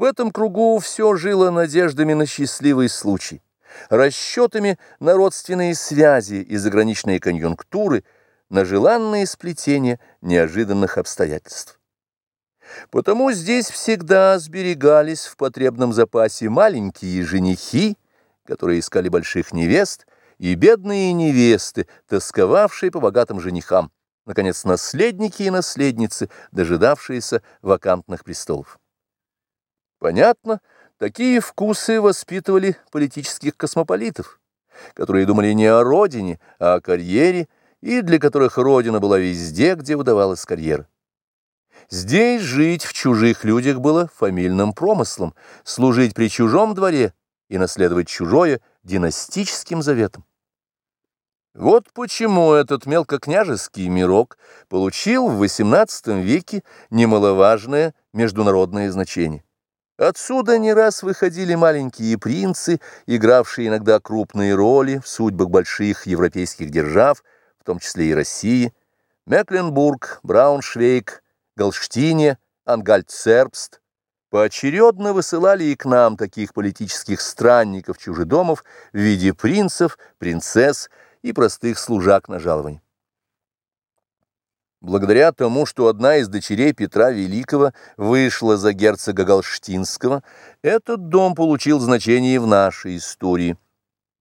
В этом кругу все жило надеждами на счастливый случай, расчетами на родственные связи и заграничные конъюнктуры, на желанные сплетения неожиданных обстоятельств. Потому здесь всегда сберегались в потребном запасе маленькие женихи, которые искали больших невест, и бедные невесты, тосковавшие по богатым женихам, наконец, наследники и наследницы, дожидавшиеся вакантных престолов. Понятно, такие вкусы воспитывали политических космополитов, которые думали не о родине, а о карьере, и для которых родина была везде, где удавалась карьера. Здесь жить в чужих людях было фамильным промыслом, служить при чужом дворе и наследовать чужое династическим заветом. Вот почему этот мелкокняжеский мирок получил в XVIII веке немаловажное международное значение. Отсюда не раз выходили маленькие принцы, игравшие иногда крупные роли в судьбах больших европейских держав, в том числе и России, Мекленбург, Брауншвейг, Галштине, Ангальцербст, поочередно высылали и к нам таких политических странников-чужедомов в виде принцев, принцесс и простых служак на жалование. Благодаря тому, что одна из дочерей Петра Великого вышла за герцога Галштинского, этот дом получил значение в нашей истории.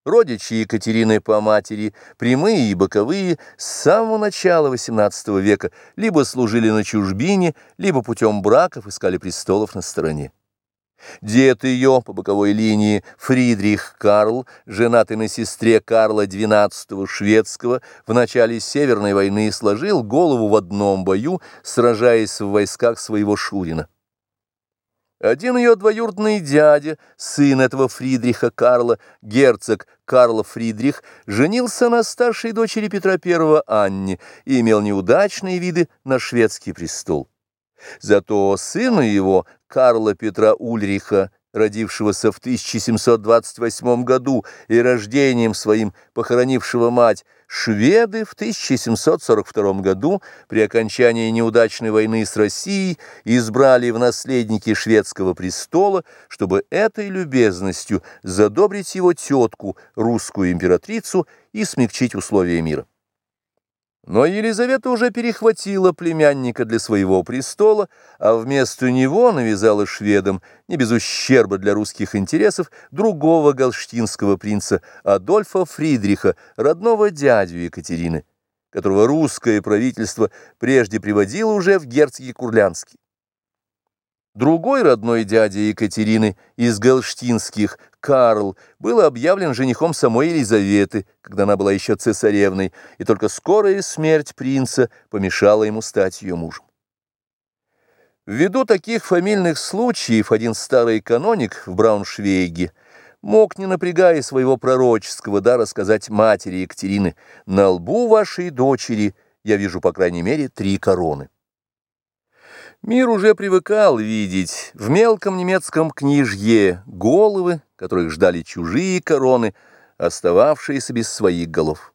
Родичи Екатерины по матери, прямые и боковые, с самого начала XVIII века либо служили на чужбине, либо путем браков искали престолов на стороне. Дед ее по боковой линии Фридрих Карл, женатый на сестре Карла XII шведского, в начале Северной войны сложил голову в одном бою, сражаясь в войсках своего Шурина. Один ее двоюродный дядя, сын этого Фридриха Карла, герцог Карл Фридрих, женился на старшей дочери Петра I Анне и имел неудачные виды на шведский престол. Зато сына его, Карла Петра Ульриха, родившегося в 1728 году и рождением своим похоронившего мать, шведы в 1742 году при окончании неудачной войны с Россией избрали в наследники шведского престола, чтобы этой любезностью задобрить его тетку, русскую императрицу, и смягчить условия мира. Но Елизавета уже перехватила племянника для своего престола, а вместо него навязала шведам, не без ущерба для русских интересов, другого галштинского принца Адольфа Фридриха, родного дядю Екатерины, которого русское правительство прежде приводило уже в герцоги Курлянский. Другой родной дядя Екатерины из Галштинских, Карл, был объявлен женихом самой Елизаветы, когда она была еще цесаревной, и только скорая смерть принца помешала ему стать ее мужем. Ввиду таких фамильных случаев один старый каноник в Брауншвейге мог, не напрягая своего пророческого дара, сказать матери Екатерины, «На лбу вашей дочери я вижу, по крайней мере, три короны». Мир уже привыкал видеть в мелком немецком книжье головы, которых ждали чужие короны, остававшиеся без своих голов.